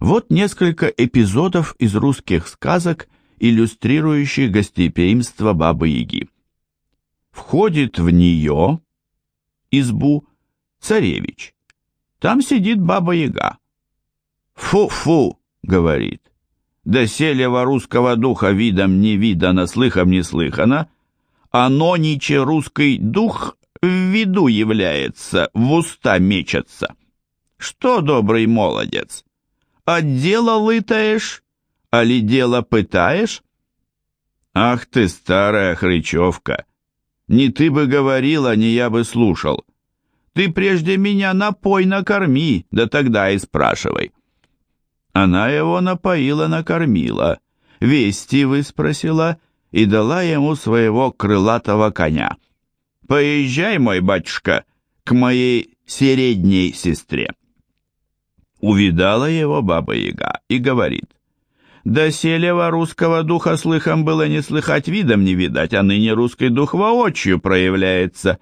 Вот несколько эпизодов из русских сказок, иллюстрирующих гостеприимство Бабы-Яги. Входит в нее, избу, царевич. Там сидит Баба-Яга. «Фу-фу!» — говорит. «Да селева русского духа видом не видано, слыхом не слыхано, а нониче русский дух в виду является, в уста мечется. Что, добрый молодец, от дела лытаешь, али дело пытаешь? Ах ты, старая хрычевка! Не ты бы говорила, не я бы слушал. Ты прежде меня напой накорми, да тогда и спрашивай. Она его напоила, накормила, вести выспросила и дала ему своего крылатого коня. «Поезжай, мой батюшка, к моей средней сестре». Увидала его баба-яга и говорит, «Да селева русского духа слыхом было не слыхать, видом не видать, а ныне русский дух воочию проявляется.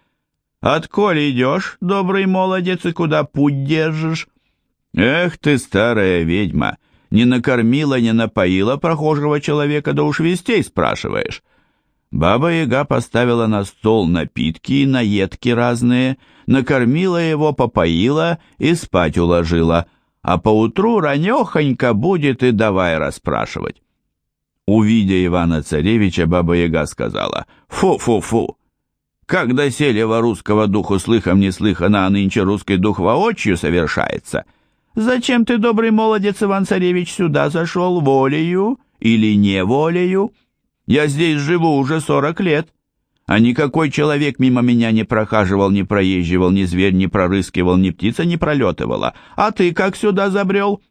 Отколь идешь, добрый молодец, и куда путь держишь?» «Эх ты, старая ведьма, не накормила, не напоила прохожего человека, да уж вестей спрашиваешь». Баба-яга поставила на стол напитки и наедки разные, накормила его, попоила и спать уложила, а поутру ранехонько будет и давай расспрашивать. Увидя Ивана-царевича, Баба-яга сказала, «Фу-фу-фу! Как доселе во русского духу слыхом не слыхано, а нынче русский дух воочию совершается. Зачем ты, добрый молодец Иван-царевич, сюда зашел волею или неволею?» Я здесь живу уже сорок лет, а никакой человек мимо меня не прохаживал, не проезживал, ни зверь не прорыскивал, ни птица не пролетывала. А ты как сюда забрел?»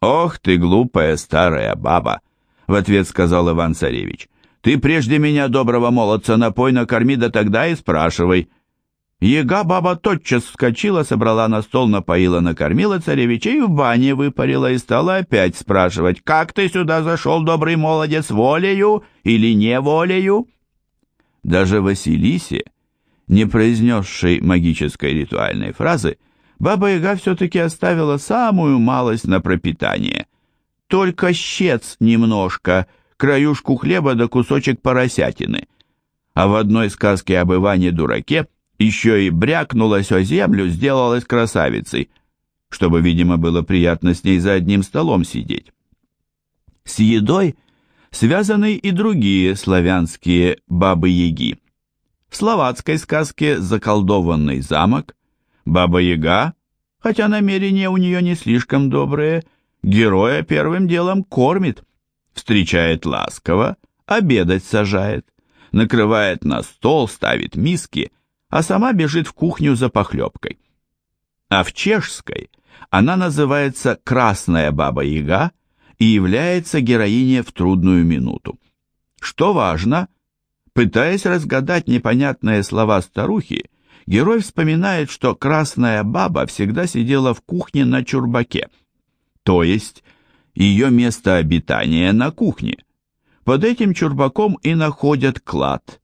«Ох ты, глупая старая баба!» — в ответ сказал Иван-царевич. «Ты прежде меня, доброго молодца, напой, накорми, да тогда и спрашивай». Ега-баба тотчас вскочила, собрала на стол, напоила, накормила царевича и в бане выпарила и стала опять спрашивать, «Как ты сюда зашел, добрый молодец, волею или не волею?» Даже Василисе, не произнесшей магической ритуальной фразы, Баба-Яга все-таки оставила самую малость на пропитание. Только щец немножко, краюшку хлеба да кусочек поросятины. А в одной сказке об Иване-дураке еще и брякнулась о землю, сделалась красавицей, чтобы, видимо, было приятно с ней за одним столом сидеть. С едой связаны и другие славянские бабы-яги. В словацкой сказке «Заколдованный замок» баба-яга, хотя намерения у нее не слишком добрые, героя первым делом кормит, встречает ласково, обедать сажает, накрывает на стол, ставит миски – а сама бежит в кухню за похлебкой. А в чешской она называется «Красная баба-яга» и является героиней в трудную минуту. Что важно, пытаясь разгадать непонятные слова старухи, герой вспоминает, что красная баба всегда сидела в кухне на чурбаке, то есть ее место обитания на кухне. Под этим чурбаком и находят клад.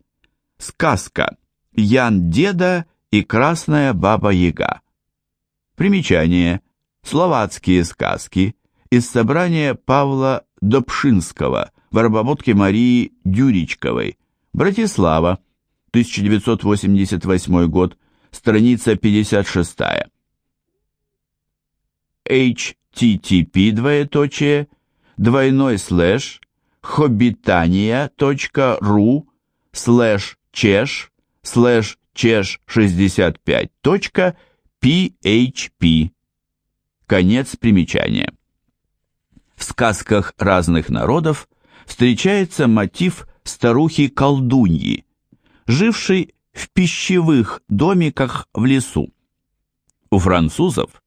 Сказка Ян Деда и Красная Баба Яга. Примечание. Словацкие сказки из собрания Павла Добшинского в обработке Марии Дюричковой. Братислава, 1988 год, страница 56. http двоеточие двойной слэш хоббитания.ру слэш чеш слэш чеш65.php. Конец примечания. В сказках разных народов встречается мотив старухи-колдуньи, жившей в пищевых домиках в лесу. У французов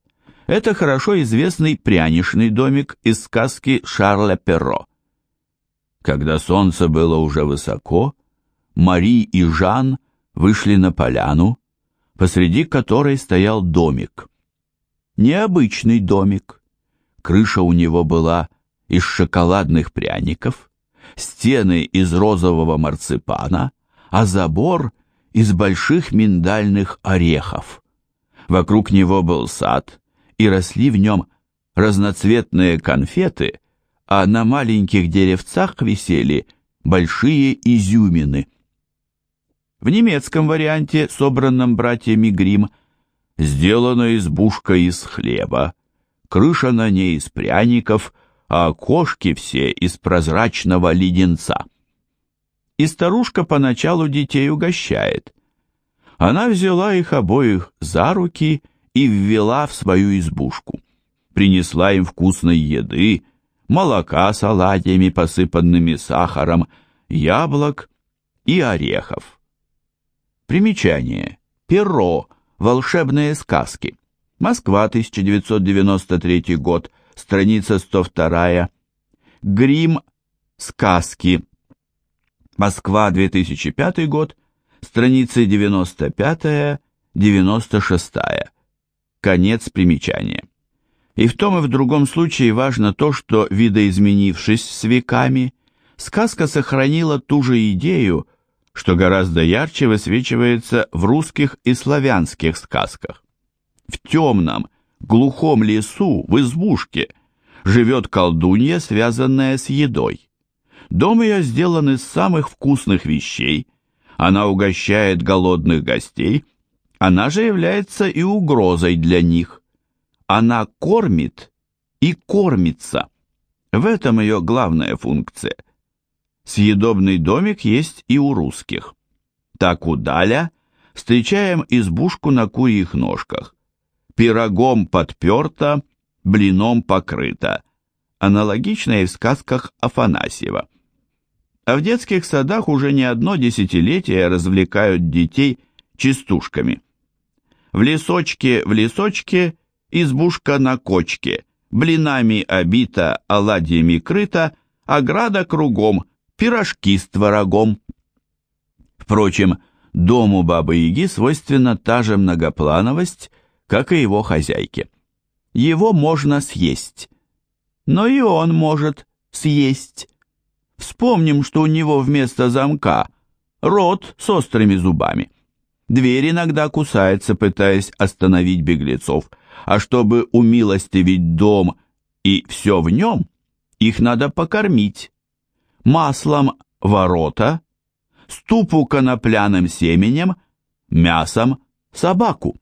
это хорошо известный пряничный домик из сказки Шарля Перро. Когда солнце было уже высоко, Мари и Жан вышли на поляну, посреди которой стоял домик. Необычный домик. Крыша у него была из шоколадных пряников, стены из розового марципана, а забор из больших миндальных орехов. Вокруг него был сад, и росли в нем разноцветные конфеты, а на маленьких деревцах висели большие изюмины. В немецком варианте, собранном братьями Грим, сделана избушка из хлеба, крыша на ней из пряников, а окошки все из прозрачного леденца. И старушка поначалу детей угощает. Она взяла их обоих за руки и ввела в свою избушку. Принесла им вкусной еды, молока с оладьями, посыпанными сахаром, яблок и орехов. Примечание. Перо. Волшебные сказки. Москва, 1993 год. Страница 102. Грим. Сказки. Москва, 2005 год. Страницы 95-96. Конец примечания. И в том и в другом случае важно то, что, видоизменившись с веками, сказка сохранила ту же идею, что гораздо ярче высвечивается в русских и славянских сказках. В темном, глухом лесу, в избушке, живет колдунья, связанная с едой. Дом ее сделан из самых вкусных вещей, она угощает голодных гостей, она же является и угрозой для них. Она кормит и кормится. В этом ее главная функция – Съедобный домик есть и у русских. Так у Даля встречаем избушку на курьих ножках. Пирогом подперта, блином покрыта. Аналогично и в сказках Афанасьева. А в детских садах уже не одно десятилетие развлекают детей частушками. В лесочке, в лесочке, избушка на кочке, блинами обита, оладьями крыта, ограда кругом – пирожки с творогом. Впрочем, дому Бабы-Яги свойственна та же многоплановость, как и его хозяйке. Его можно съесть, но и он может съесть. Вспомним, что у него вместо замка рот с острыми зубами. Дверь иногда кусается, пытаясь остановить беглецов, а чтобы умилостивить дом и все в нем, их надо покормить маслом ворота, ступу конопляным семенем, мясом собаку.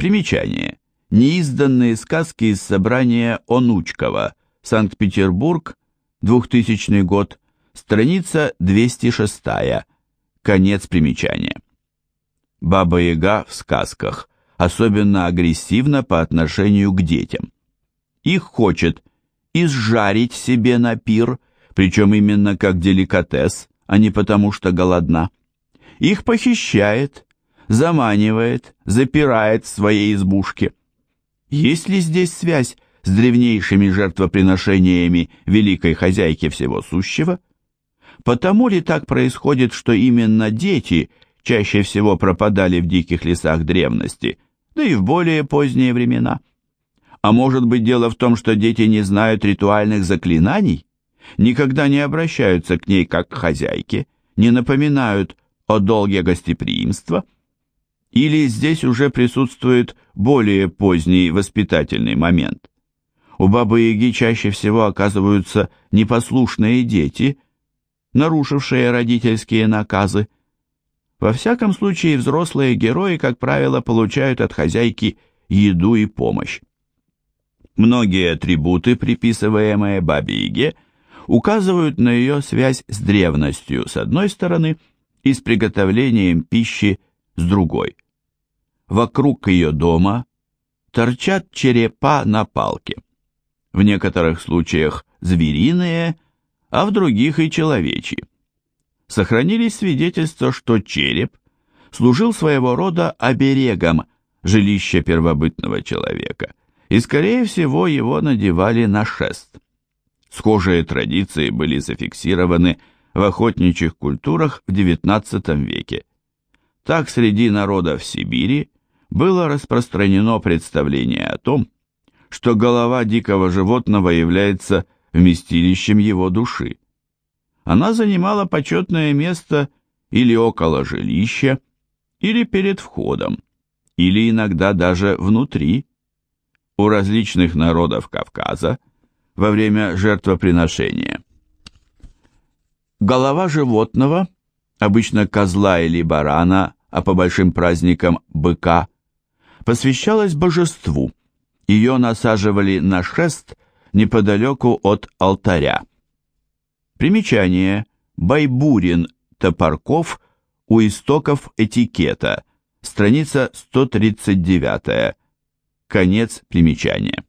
Примечание. Неизданные сказки из собрания Онучкова, Санкт-Петербург, 2000 год, страница 206, конец примечания. Баба-Яга в сказках особенно агрессивна по отношению к детям. Их хочет изжарить себе на пир – причем именно как деликатес, а не потому что голодна. Их похищает, заманивает, запирает в своей избушке. Есть ли здесь связь с древнейшими жертвоприношениями великой хозяйки всего сущего? Потому ли так происходит, что именно дети чаще всего пропадали в диких лесах древности, да и в более поздние времена? А может быть дело в том, что дети не знают ритуальных заклинаний? никогда не обращаются к ней как к хозяйке, не напоминают о долге гостеприимства? Или здесь уже присутствует более поздний воспитательный момент? У Бабы-Яги чаще всего оказываются непослушные дети, нарушившие родительские наказы. Во всяком случае, взрослые герои, как правило, получают от хозяйки еду и помощь. Многие атрибуты, приписываемые Бабе-Яге, указывают на ее связь с древностью с одной стороны и с приготовлением пищи с другой. Вокруг ее дома торчат черепа на палке. В некоторых случаях звериные, а в других и человечьи. Сохранились свидетельства, что череп служил своего рода оберегом жилища первобытного человека, и, скорее всего, его надевали на шест. Схожие традиции были зафиксированы в охотничьих культурах в XIX веке. Так среди народов Сибири было распространено представление о том, что голова дикого животного является вместилищем его души. Она занимала почетное место или около жилища, или перед входом, или иногда даже внутри. у различных народов Кавказа во время жертвоприношения. Голова животного, обычно козла или барана, а по большим праздникам быка, посвящалась божеству. Ее насаживали на шест неподалеку от алтаря. Примечание. Байбурин Топорков у истоков этикета. Страница 139. Конец примечания.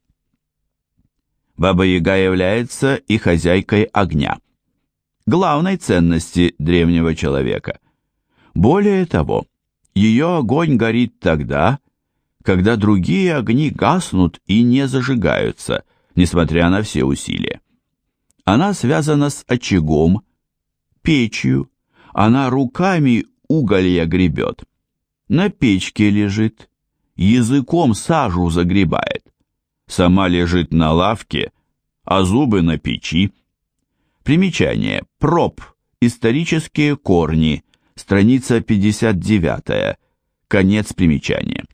Баба-Яга является и хозяйкой огня, главной ценности древнего человека. Более того, ее огонь горит тогда, когда другие огни гаснут и не зажигаются, несмотря на все усилия. Она связана с очагом, печью, она руками уголья гребет, на печке лежит, языком сажу загребает, сама лежит на лавке, а зубы на печи. Примечание. Проб. Исторические корни. Страница 59. Конец примечания.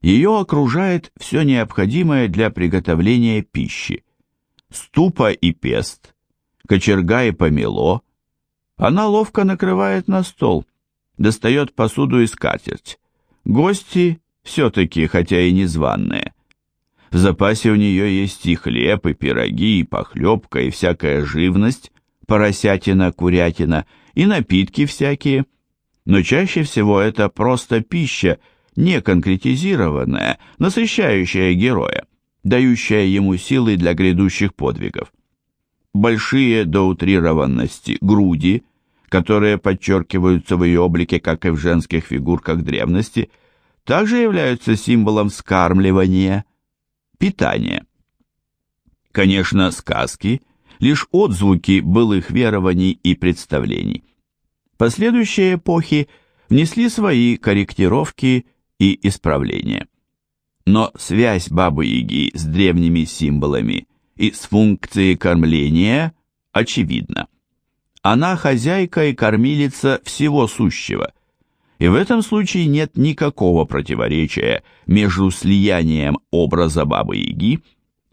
Ее окружает все необходимое для приготовления пищи. Ступа и пест, кочерга и помело. Она ловко накрывает на стол, достает посуду и скатерть. Гости все-таки, хотя и незваные. В запасе у нее есть и хлеб, и пироги, и похлебка, и всякая живность, поросятина, курятина, и напитки всякие. Но чаще всего это просто пища, не конкретизированная, насыщающая героя, дающая ему силы для грядущих подвигов. Большие до утрированности груди, которые подчеркиваются в ее облике, как и в женских фигурках древности, также являются символом скармливания, питания. Конечно, сказки – лишь отзвуки былых верований и представлений. Последующие эпохи внесли свои корректировки и исправления. Но связь Бабы-Яги с древними символами и с функцией кормления очевидна. Она хозяйка и кормилица всего сущего – и в этом случае нет никакого противоречия между слиянием образа Бабы-Яги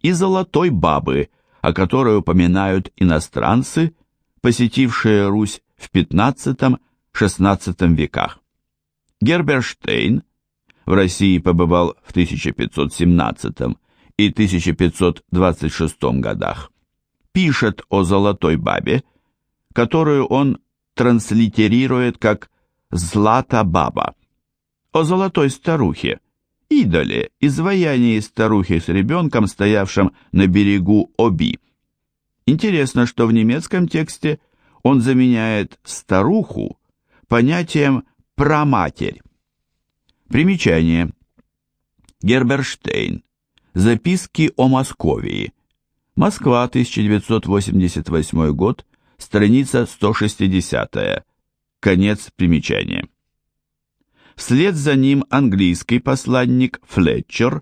и золотой бабы, о которой упоминают иностранцы, посетившие Русь в XV-XVI веках. Герберштейн в России побывал в 1517 и 1526 годах, пишет о золотой бабе, которую он транслитерирует как Злата баба. О золотой старухе, идоле, изваянии старухи с ребенком, стоявшим на берегу Оби. Интересно, что в немецком тексте он заменяет старуху понятием праматерь. Примечание. Герберштейн. Записки о Московии. Москва, 1988 год, страница 160. Конец примечания. Вслед за ним английский посланник Флетчер,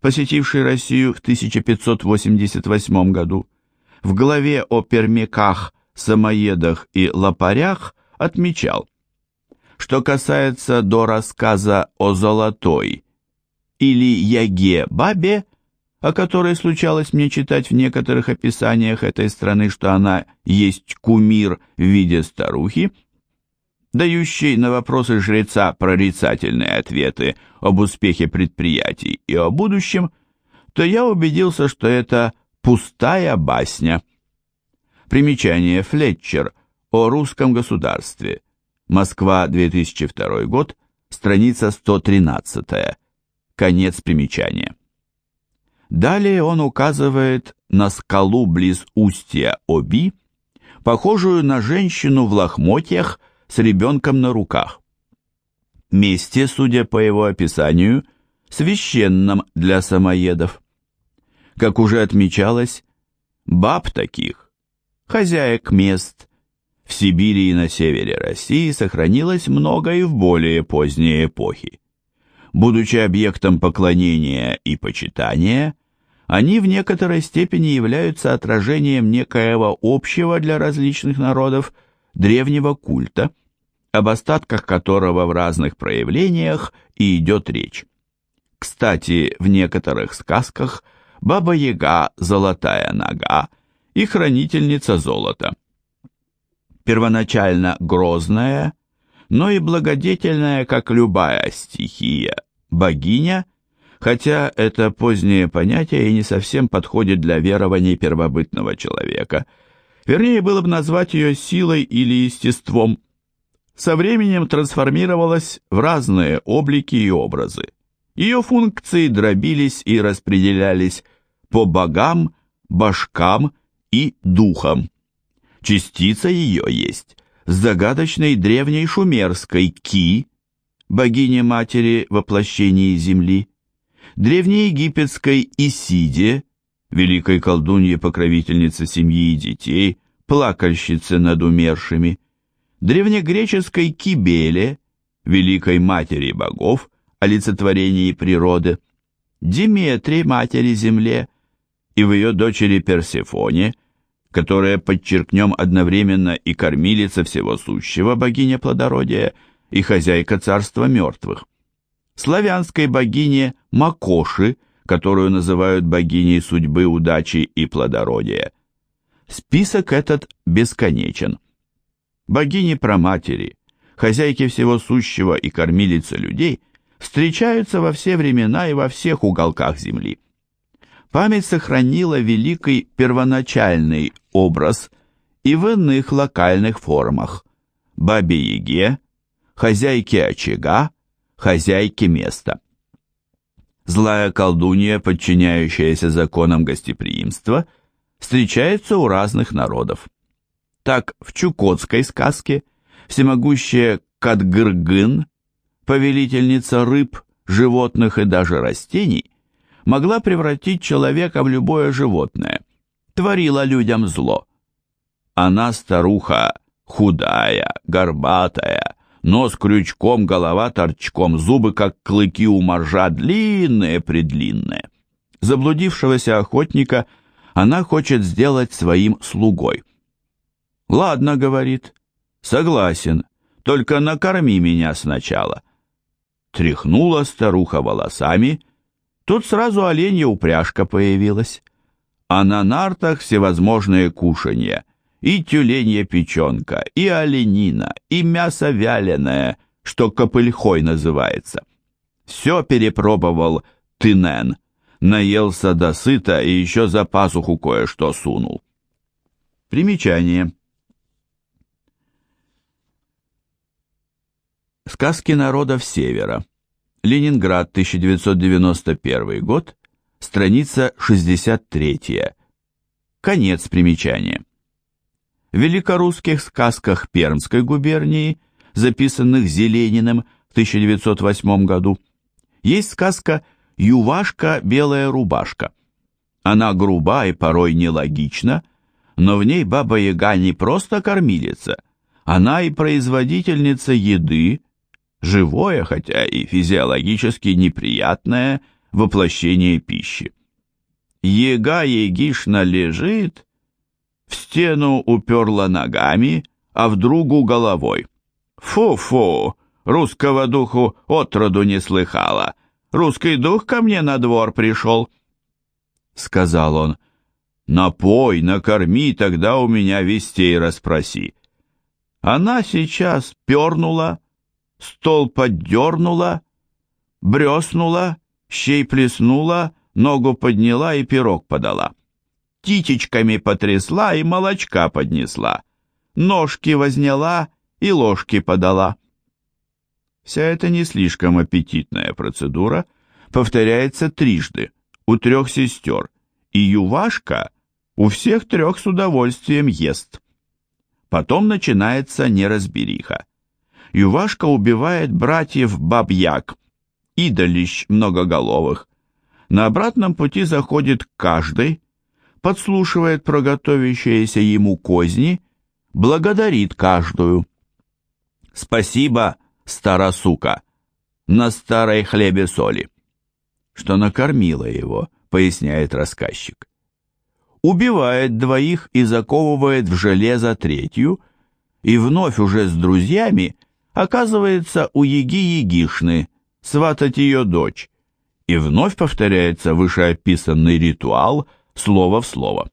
посетивший Россию в 1588 году, в главе о пермяках, самоедах и лопарях отмечал, что касается до рассказа о золотой или яге-бабе, о которой случалось мне читать в некоторых описаниях этой страны, что она есть кумир в виде старухи, дающий на вопросы жреца прорицательные ответы об успехе предприятий и о будущем, то я убедился, что это пустая басня. Примечание Флетчер о русском государстве. Москва, 2002 год, страница 113. Конец примечания. Далее он указывает на скалу близ устья Оби, похожую на женщину в лохмотьях с ребенком на руках. Месте, судя по его описанию, священном для самоедов. Как уже отмечалось, баб таких, хозяек мест, в Сибири и на севере России сохранилось много и в более поздние эпохи. Будучи объектом поклонения и почитания, они в некоторой степени являются отражением некоего общего для различных народов древнего культа, об остатках которого в разных проявлениях и идет речь. Кстати, в некоторых сказках Баба-Яга – золотая нога и хранительница золота. Первоначально грозная, но и благодетельная, как любая стихия, богиня, хотя это позднее понятие и не совсем подходит для верований первобытного человека. Вернее, было бы назвать ее силой или естеством. Со временем трансформировалась в разные облики и образы. Ее функции дробились и распределялись по богам, башкам и духам. Частица ее есть с загадочной древней шумерской Ки, богине-матери воплощения Земли, древнеегипетской Исиде, великой колдунье-покровительнице семьи и детей, плакальщице над умершими, древнегреческой Кибеле, великой матери богов, олицетворении природы, Диметре, матери Земле, и в ее дочери Персефоне, которая, подчеркнем, одновременно и кормилица всего сущего, богиня плодородия, и хозяйка царства мертвых, славянской богине Макоши, которую называют богиней судьбы, удачи и плодородия. Список этот бесконечен. Богини-проматери, хозяйки всего сущего и кормилицы людей встречаются во все времена и во всех уголках Земли. Память сохранила великий первоначальный образ и в иных локальных формах – Бабе-Яге, хозяйке очага, хозяйке места. Злая колдунья, подчиняющаяся законам гостеприимства, встречается у разных народов. Так, в чукотской сказке всемогущая Кадгыргын – повелительница рыб, животных и даже растений, могла превратить человека в любое животное, творила людям зло. Она старуха худая, горбатая, нос крючком, голова торчком, зубы, как клыки у моржа, длинные-предлинные. Заблудившегося охотника она хочет сделать своим слугой. «Ладно», — говорит, — «согласен, только накорми меня сначала». Тряхнула старуха волосами, тут сразу оленья упряжка появилась. А на нартах всевозможные кушанья, и тюленья печенка, и оленина, и мясо вяленое, что копыльхой называется. Все перепробовал Тынен, наелся досыта и еще за пазуху кое-что сунул. Примечание. Сказки народов Севера. Ленинград, 1991 год, страница 63. Конец примечания. В великорусских сказках Пермской губернии, записанных Зелениным в 1908 году, есть сказка «Ювашка, белая рубашка». Она груба и порой нелогична, но в ней Баба-Яга не просто кормилица, она и производительница еды, живое, хотя и физиологически неприятное воплощение пищи. Ега егишна лежит, в стену уперла ногами, а в другу головой. Фу-фу, русского духу отроду не слыхала. Русский дух ко мне на двор пришел. Сказал он, напой, накорми, тогда у меня вестей расспроси. Она сейчас пернула, стол поддернула, бреснула, щей плеснула, ногу подняла и пирог подала. Титечками потрясла и молочка поднесла, ножки возняла и ложки подала. Вся эта не слишком аппетитная процедура повторяется трижды у трех сестер, и Ювашка у всех трех с удовольствием ест. Потом начинается неразбериха. Ювашка убивает братьев Бабьяк, идолищ многоголовых. На обратном пути заходит каждый, подслушивает про готовящиеся ему козни, благодарит каждую. «Спасибо, стара сука, на старой хлебе соли», что накормила его, поясняет рассказчик. Убивает двоих и заковывает в железо третью, и вновь уже с друзьями – оказывается у Еги Егишны, сватать ее дочь, и вновь повторяется вышеописанный ритуал слово в слово.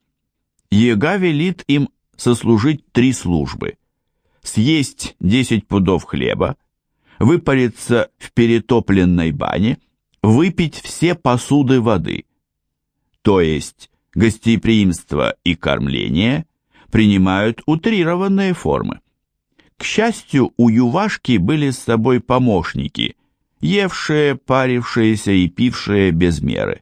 Ега велит им сослужить три службы. Съесть 10 пудов хлеба, выпариться в перетопленной бане, выпить все посуды воды. То есть гостеприимство и кормление принимают утрированные формы. К счастью, у Ювашки были с собой помощники, евшие, парившиеся и пившие без меры.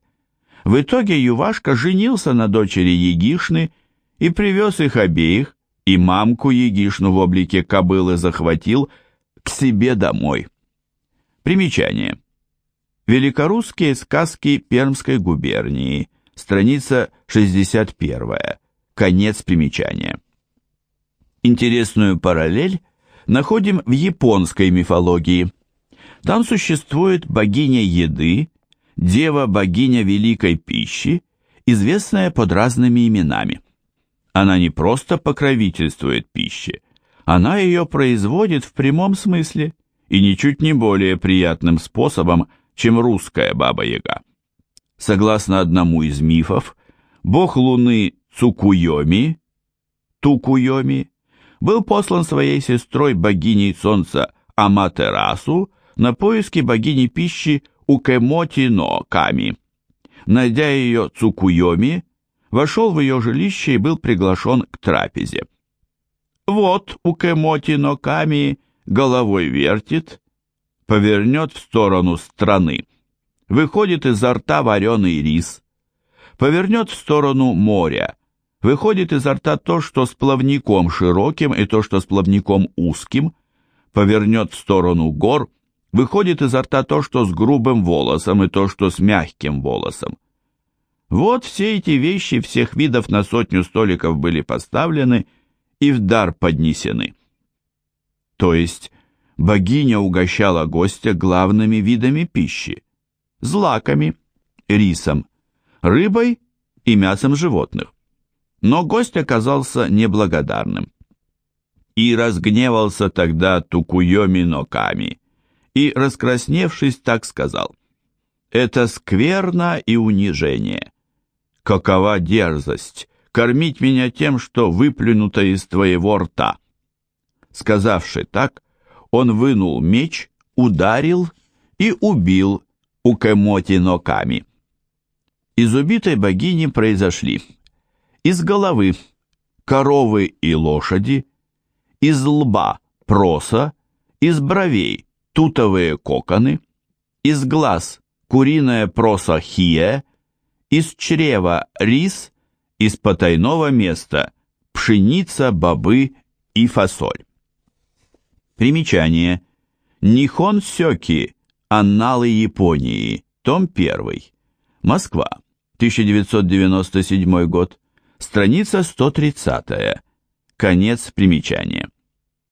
В итоге Ювашка женился на дочери Егишны и привез их обеих, и мамку Егишну в облике кобылы захватил к себе домой. Примечание. Великорусские сказки Пермской губернии, страница 61, конец примечания. Интересную параллель находим в японской мифологии. Там существует богиня еды, дева-богиня великой пищи, известная под разными именами. Она не просто покровительствует пище, она ее производит в прямом смысле и ничуть не более приятным способом, чем русская баба-яга. Согласно одному из мифов, бог луны Цукуйоми, Тукуйоми, был послан своей сестрой богиней солнца Аматерасу на поиски богини пищи Укемотино Ками. Найдя ее Цукуйоми, вошел в ее жилище и был приглашен к трапезе. Вот Укемотино Ками головой вертит, повернет в сторону страны, выходит изо рта вареный рис, повернет в сторону моря, выходит изо рта то, что с плавником широким, и то, что с плавником узким, повернет в сторону гор, выходит изо рта то, что с грубым волосом, и то, что с мягким волосом. Вот все эти вещи всех видов на сотню столиков были поставлены и в дар поднесены. То есть богиня угощала гостя главными видами пищи, злаками, рисом, рыбой и мясом животных. Но гость оказался неблагодарным. И разгневался тогда Тукуйоми Ноками, и, раскрасневшись, так сказал, «Это скверно и унижение. Какова дерзость кормить меня тем, что выплюнуто из твоего рта!» Сказавши так, он вынул меч, ударил и убил Укемоти Ноками. Из убитой богини произошли из головы коровы и лошади, из лба проса, из бровей тутовые коконы, из глаз куриная проса хия, из чрева рис, из потайного места пшеница, бобы и фасоль. Примечание. Нихон Сёки. Анналы Японии. Том 1. Москва. 1997 год. Страница 130. Конец примечания.